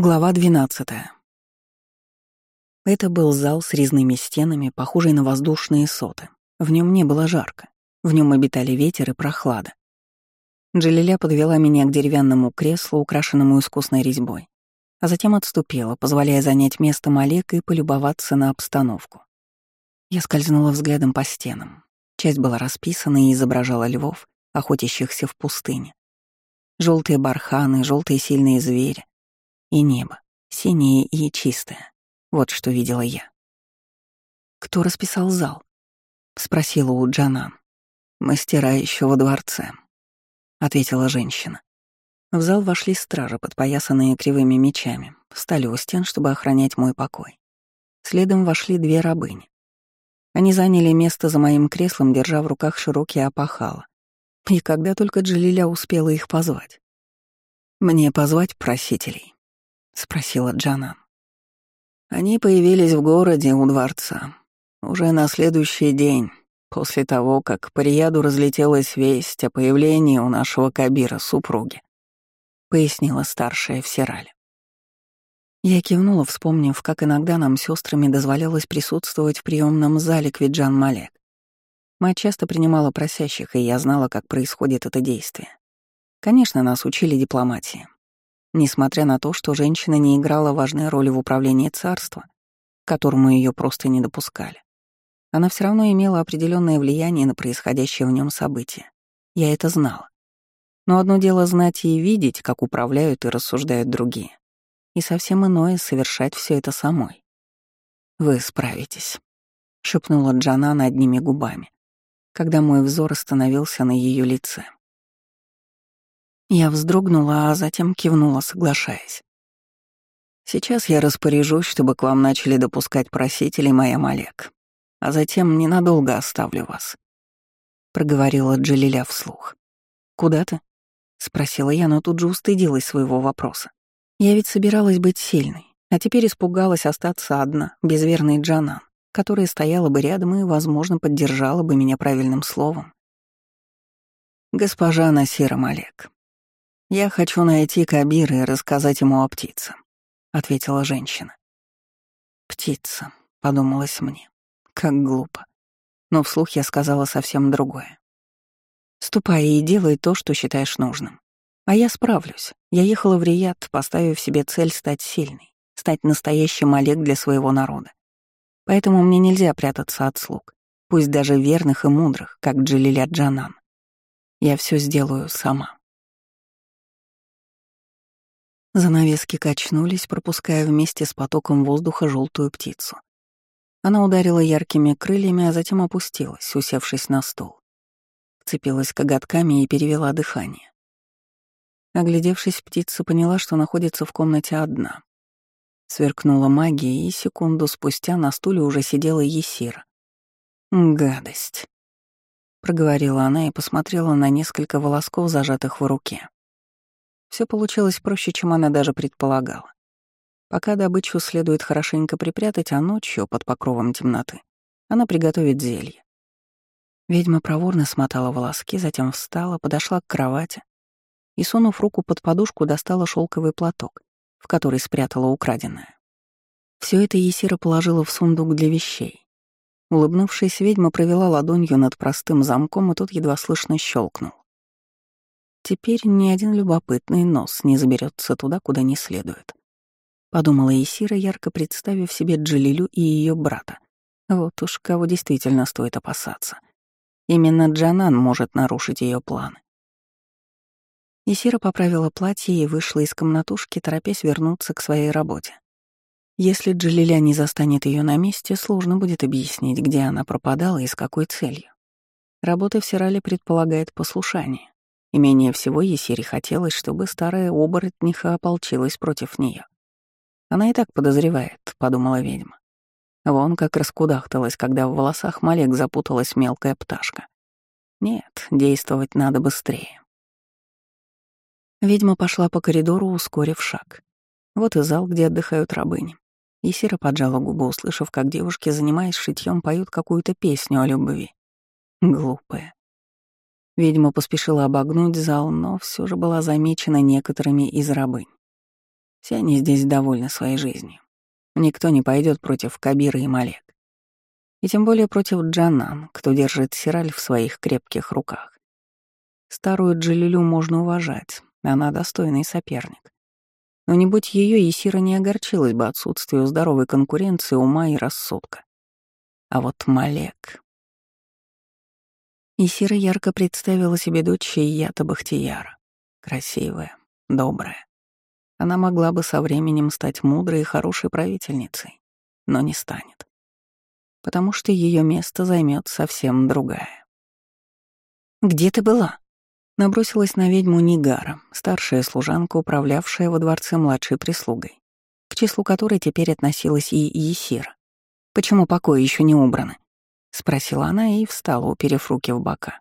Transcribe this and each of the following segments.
Глава 12. Это был зал с резными стенами, похожий на воздушные соты. В нем не было жарко. В нем обитали ветер и прохлада. Джалиля подвела меня к деревянному креслу, украшенному искусной резьбой, а затем отступила, позволяя занять место Малек и полюбоваться на обстановку. Я скользнула взглядом по стенам. Часть была расписана и изображала львов, охотящихся в пустыне. Желтые барханы, желтые сильные звери, и небо, синее и чистое. Вот что видела я. «Кто расписал зал?» — спросила у Джанан. «Мастера еще во дворце», — ответила женщина. В зал вошли стражи, подпоясанные кривыми мечами, встали у стен, чтобы охранять мой покой. Следом вошли две рабыни. Они заняли место за моим креслом, держа в руках широкие опахала. И когда только Джалиля успела их позвать. «Мне позвать просителей?» — спросила Джанан. Они появились в городе у дворца. Уже на следующий день, после того, как по Рияду разлетелась весть о появлении у нашего Кабира супруги, пояснила старшая в Сирале. Я кивнула, вспомнив, как иногда нам с сестрами дозволялось присутствовать в приемном зале Квиджан Малек. Мать часто принимала просящих, и я знала, как происходит это действие. Конечно, нас учили дипломатии, Несмотря на то, что женщина не играла важной роли в управлении царства, которому ее просто не допускали, она все равно имела определенное влияние на происходящее в нем события. Я это знала. Но одно дело знать и видеть, как управляют и рассуждают другие, и совсем иное — совершать все это самой. «Вы справитесь», — шепнула Джана одними губами, когда мой взор остановился на ее лице. Я вздрогнула, а затем кивнула, соглашаясь. «Сейчас я распоряжусь, чтобы к вам начали допускать просителей моя Малек, а затем ненадолго оставлю вас», — проговорила Джалиля вслух. «Куда ты?» — спросила я, но тут же устыдилась своего вопроса. Я ведь собиралась быть сильной, а теперь испугалась остаться одна, без верной Джанан, которая стояла бы рядом и, возможно, поддержала бы меня правильным словом. «Госпожа Насира Малек, «Я хочу найти Кабира и рассказать ему о птице», — ответила женщина. «Птица», — подумалось мне. Как глупо. Но вслух я сказала совсем другое. «Ступай и делай то, что считаешь нужным. А я справлюсь. Я ехала в Рияд, поставив себе цель стать сильной, стать настоящим Олег для своего народа. Поэтому мне нельзя прятаться от слуг, пусть даже верных и мудрых, как Джилиля Джанан. Я все сделаю сама. Занавески качнулись, пропуская вместе с потоком воздуха желтую птицу. Она ударила яркими крыльями, а затем опустилась, усевшись на стол. Вцепилась коготками и перевела дыхание. Оглядевшись, птица поняла, что находится в комнате одна. Сверкнула магия, и секунду спустя на стуле уже сидела Есира. «Гадость», — проговорила она и посмотрела на несколько волосков, зажатых в руке. Все получилось проще, чем она даже предполагала. Пока добычу следует хорошенько припрятать, а ночью, под покровом темноты, она приготовит зелье. Ведьма проворно смотала волоски, затем встала, подошла к кровати и, сунув руку под подушку, достала шелковый платок, в который спрятала украденное. Все это Есира положила в сундук для вещей. Улыбнувшись, ведьма провела ладонью над простым замком, и тот едва слышно щелкнул. Теперь ни один любопытный нос не заберется туда, куда не следует. Подумала Исира, ярко представив себе Джилилю и ее брата. Вот уж кого действительно стоит опасаться. Именно Джанан может нарушить ее планы. Исира поправила платье и вышла из комнатушки, торопясь вернуться к своей работе. Если Джилиля не застанет ее на месте, сложно будет объяснить, где она пропадала и с какой целью. Работа в Сирале предполагает послушание. И менее всего Есире хотелось, чтобы старая оборотниха ополчилась против нее. Она и так подозревает, подумала ведьма. Вон как раскудахталась, когда в волосах Малек запуталась мелкая пташка. Нет, действовать надо быстрее. Ведьма пошла по коридору, ускорив шаг. Вот и зал, где отдыхают рабыни. Есира поджала губы, услышав, как девушки, занимаясь шитьем, поют какую-то песню о любви. Глупая. Ведьма поспешила обогнуть зал, но все же была замечена некоторыми из рабынь. Все они здесь довольны своей жизнью. Никто не пойдет против Кабира и Малек. И тем более против Джанан, кто держит Сираль в своих крепких руках. Старую Джалилю можно уважать, она достойный соперник. Но не будь ее, Исира не огорчилась бы отсутствию здоровой конкуренции ума и рассудка. А вот Малек... Исира ярко представила себе дочь Ията Бахтияра. Красивая, добрая. Она могла бы со временем стать мудрой и хорошей правительницей, но не станет. Потому что ее место займет совсем другая. «Где ты была?» Набросилась на ведьму Нигара, старшая служанка, управлявшая во дворце младшей прислугой, к числу которой теперь относилась и Есира. «Почему покои еще не убраны?» — спросила она и встала, уперев руки в бока.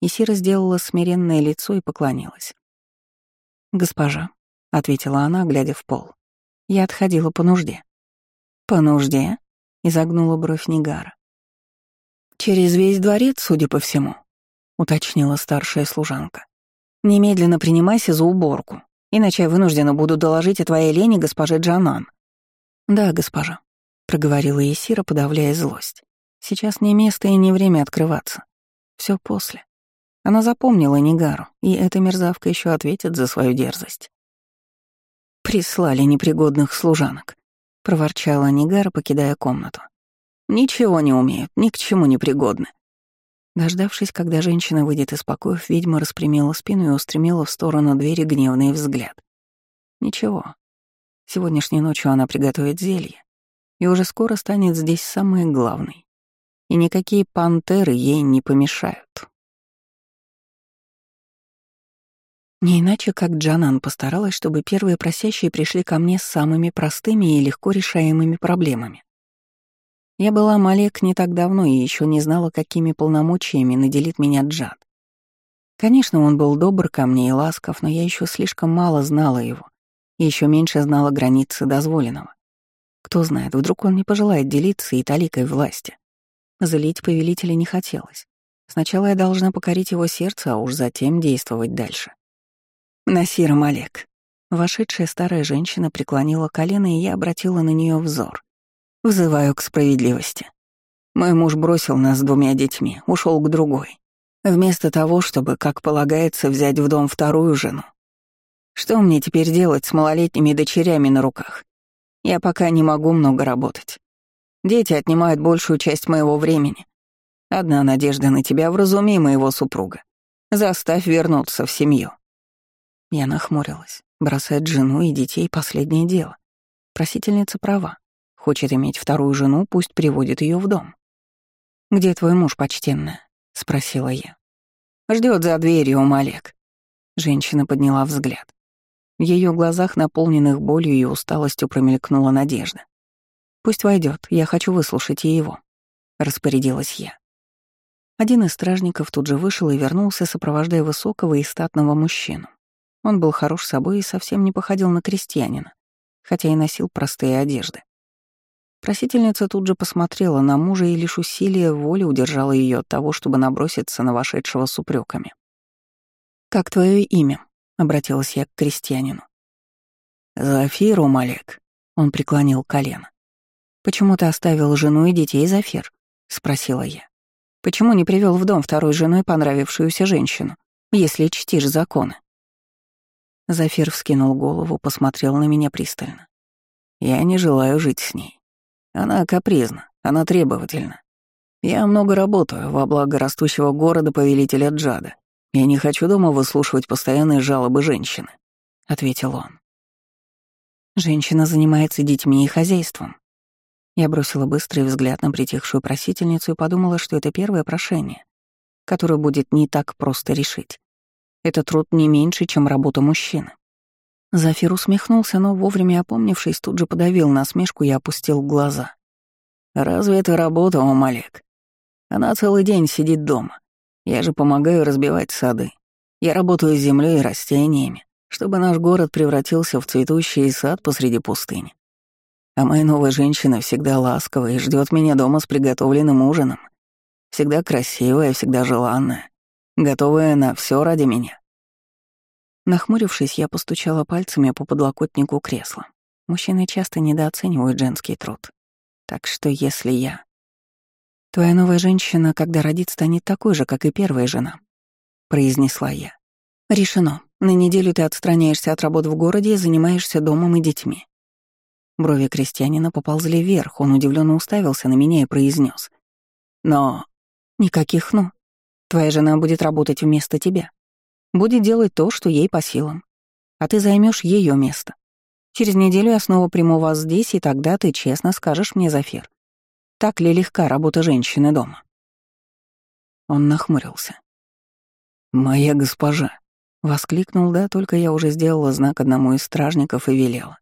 Есира сделала смиренное лицо и поклонилась. «Госпожа», — ответила она, глядя в пол, — «я отходила по нужде». «По нужде?» — изогнула бровь Нигара. «Через весь дворец, судя по всему», — уточнила старшая служанка. «Немедленно принимайся за уборку, иначе я вынуждена буду доложить о твоей лени госпоже Джанан». «Да, госпожа», — проговорила Есира, подавляя злость. «Сейчас не место и не время открываться. Все после». Она запомнила Нигару, и эта мерзавка еще ответит за свою дерзость. «Прислали непригодных служанок», — проворчала Нигара, покидая комнату. «Ничего не умеют, ни к чему не пригодны. Дождавшись, когда женщина выйдет из покоев, ведьма распрямила спину и устремила в сторону двери гневный взгляд. Ничего. Сегодняшней ночью она приготовит зелье, и уже скоро станет здесь самой главной. И никакие пантеры ей не помешают. Не иначе, как Джанан постаралась, чтобы первые просящие пришли ко мне с самыми простыми и легко решаемыми проблемами. Я была Малек не так давно и еще не знала, какими полномочиями наделит меня Джад. Конечно, он был добр ко мне и ласков, но я еще слишком мало знала его, и еще меньше знала границы дозволенного. Кто знает, вдруг он не пожелает делиться и таликой власти. Залить повелителя не хотелось. Сначала я должна покорить его сердце, а уж затем действовать дальше. Насира Малек. Вошедшая старая женщина преклонила колено, и я обратила на нее взор. Взываю к справедливости. Мой муж бросил нас с двумя детьми, ушел к другой. Вместо того, чтобы, как полагается, взять в дом вторую жену. Что мне теперь делать с малолетними дочерями на руках? Я пока не могу много работать. Дети отнимают большую часть моего времени. Одна надежда на тебя, вразуми моего супруга. Заставь вернуться в семью. Я нахмурилась. Бросать жену и детей — последнее дело. Просительница права. Хочет иметь вторую жену, пусть приводит ее в дом. «Где твой муж, почтенная?» — спросила я. Ждет за дверью, Малек. Женщина подняла взгляд. В ее глазах, наполненных болью и усталостью, промелькнула надежда. «Пусть войдет, я хочу выслушать его», — распорядилась я. Один из стражников тут же вышел и вернулся, сопровождая высокого и статного мужчину. Он был хорош собой и совсем не походил на крестьянина, хотя и носил простые одежды. Просительница тут же посмотрела на мужа и лишь усилие воли удержало ее от того, чтобы наброситься на вошедшего с упреками. «Как твое имя?» — обратилась я к крестьянину. «Зафиру, Малек», — он преклонил колено. «Почему ты оставил жену и детей, Зафир?» — спросила я. «Почему не привел в дом второй женой понравившуюся женщину, если чтишь законы?» Зафир вскинул голову, посмотрел на меня пристально. «Я не желаю жить с ней. Она капризна, она требовательна. Я много работаю во благо растущего города повелителя Джада. Я не хочу дома выслушивать постоянные жалобы женщины», — ответил он. «Женщина занимается детьми и хозяйством». Я бросила быстрый взгляд на притихшую просительницу и подумала, что это первое прошение, которое будет не так просто решить. Это труд не меньше, чем работа мужчины. Зафир усмехнулся, но вовремя опомнившись, тут же подавил насмешку и опустил глаза. «Разве это работа, о, Малек? Она целый день сидит дома. Я же помогаю разбивать сады. Я работаю с землей и растениями, чтобы наш город превратился в цветущий сад посреди пустыни. А моя новая женщина всегда ласковая и ждет меня дома с приготовленным ужином. Всегда красивая, всегда желанная, готовая на все ради меня. Нахмурившись, я постучала пальцами по подлокотнику кресла. Мужчины часто недооценивают женский труд. Так что если я... Твоя новая женщина, когда родит, станет такой же, как и первая жена, произнесла я. Решено. На неделю ты отстраняешься от работы в городе и занимаешься домом и детьми. Брови крестьянина поползли вверх, он удивленно уставился на меня и произнес: Но никаких «но». Твоя жена будет работать вместо тебя. Будет делать то, что ей по силам. А ты займешь ее место. Через неделю я снова приму вас здесь, и тогда ты честно скажешь мне, Зафир, так ли легка работа женщины дома?» Он нахмурился. «Моя госпожа!» — воскликнул, да, только я уже сделала знак одному из стражников и велела.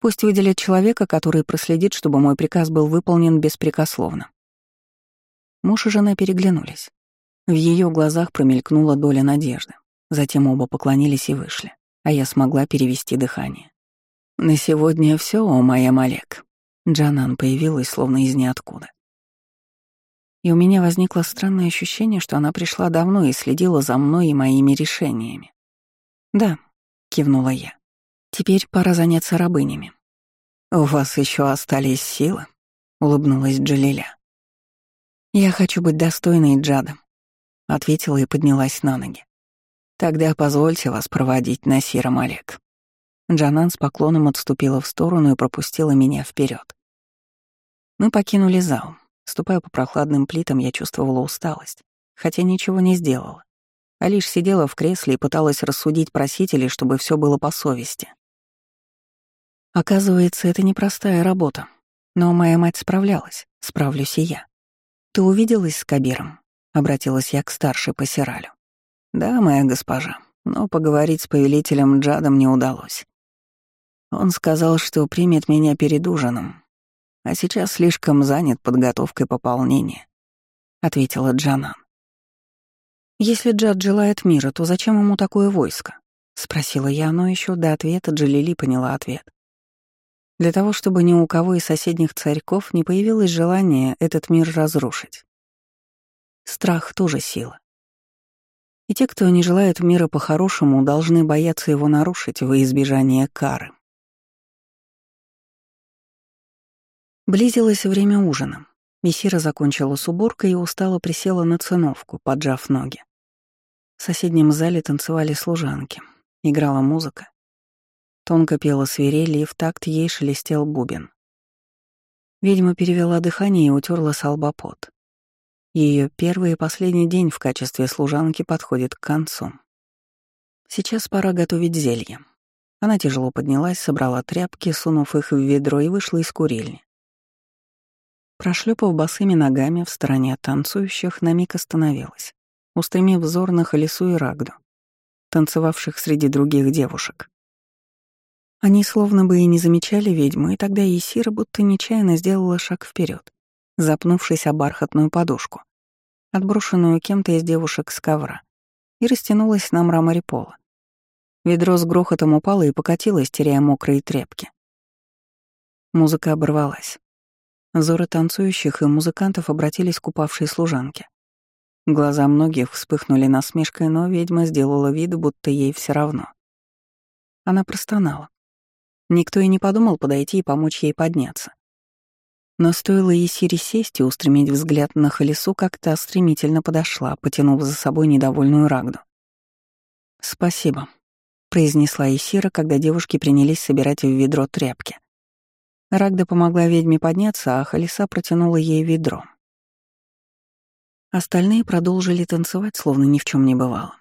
«Пусть выделят человека, который проследит, чтобы мой приказ был выполнен беспрекословно». Муж и жена переглянулись. В ее глазах промелькнула доля надежды. Затем оба поклонились и вышли, а я смогла перевести дыхание. «На сегодня все, о моя Малек». Джанан появилась словно из ниоткуда. И у меня возникло странное ощущение, что она пришла давно и следила за мной и моими решениями. «Да», — кивнула я. «Теперь пора заняться рабынями». «У вас еще остались силы?» — улыбнулась Джалиля. «Я хочу быть достойной Джада», — ответила и поднялась на ноги. «Тогда позвольте вас проводить на Сиром Олег». Джанан с поклоном отступила в сторону и пропустила меня вперед. Мы покинули зал. Ступая по прохладным плитам, я чувствовала усталость, хотя ничего не сделала, а лишь сидела в кресле и пыталась рассудить просителей, чтобы все было по совести. Оказывается, это непростая работа, но моя мать справлялась, справлюсь и я. «Ты увиделась с Кабиром?» — обратилась я к старшей по Сиралю. «Да, моя госпожа, но поговорить с повелителем Джадом не удалось. Он сказал, что примет меня перед ужином, а сейчас слишком занят подготовкой пополнения», — ответила Джанан. «Если Джад желает мира, то зачем ему такое войско?» — спросила я, но еще до ответа Джалили поняла ответ. Для того, чтобы ни у кого из соседних царьков не появилось желание этот мир разрушить. Страх тоже сила. И те, кто не желает мира по-хорошему, должны бояться его нарушить во избежание кары. Близилось время ужина. Мессира закончила с уборкой и устало присела на циновку, поджав ноги. В соседнем зале танцевали служанки. Играла музыка. Тонко пела свирель, и в такт ей шелестел бубен. Ведьма перевела дыхание и утерла с. Ее первый и последний день в качестве служанки подходит к концу. Сейчас пора готовить зелье. Она тяжело поднялась, собрала тряпки, сунув их в ведро и вышла из курильни. Прошлепав босыми ногами в стороне от танцующих, на миг остановилась, устремив взор на Халису и Рагду, танцевавших среди других девушек. Они словно бы и не замечали ведьму, и тогда Есира будто нечаянно сделала шаг вперед, запнувшись о бархатную подушку, отброшенную кем-то из девушек с ковра, и растянулась на мраморе пола. Ведро с грохотом упало и покатилось, теряя мокрые тряпки. Музыка оборвалась. Взоры танцующих и музыкантов обратились к упавшей служанке. Глаза многих вспыхнули насмешкой, но ведьма сделала вид, будто ей все равно. Она простонала. Никто и не подумал подойти и помочь ей подняться. Но стоило Есире сесть и устремить взгляд на Халису, как та стремительно подошла, потянув за собой недовольную Рагду. «Спасибо», — произнесла Есира, когда девушки принялись собирать в ведро тряпки. Рагда помогла ведьме подняться, а Халиса протянула ей ведро. Остальные продолжили танцевать, словно ни в чем не бывало.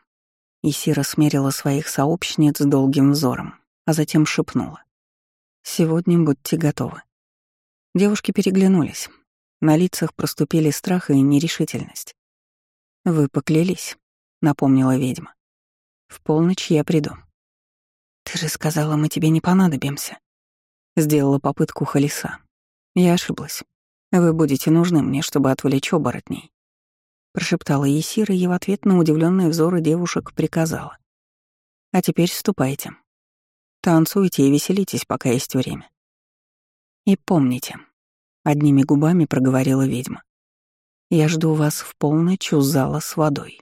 Исира смерила своих сообщниц долгим взором, а затем шепнула. «Сегодня будьте готовы». Девушки переглянулись. На лицах проступили страх и нерешительность. «Вы поклялись», — напомнила ведьма. «В полночь я приду». «Ты же сказала, мы тебе не понадобимся», Сделала попытку Халиса. Я ошиблась. Вы будете нужны мне, чтобы отвлечь оборотней. Прошептала Есира и в ответ на удивленные взоры девушек приказала. А теперь ступайте. Танцуйте и веселитесь, пока есть время. И помните, одними губами проговорила ведьма. Я жду вас в полночь у зала с водой.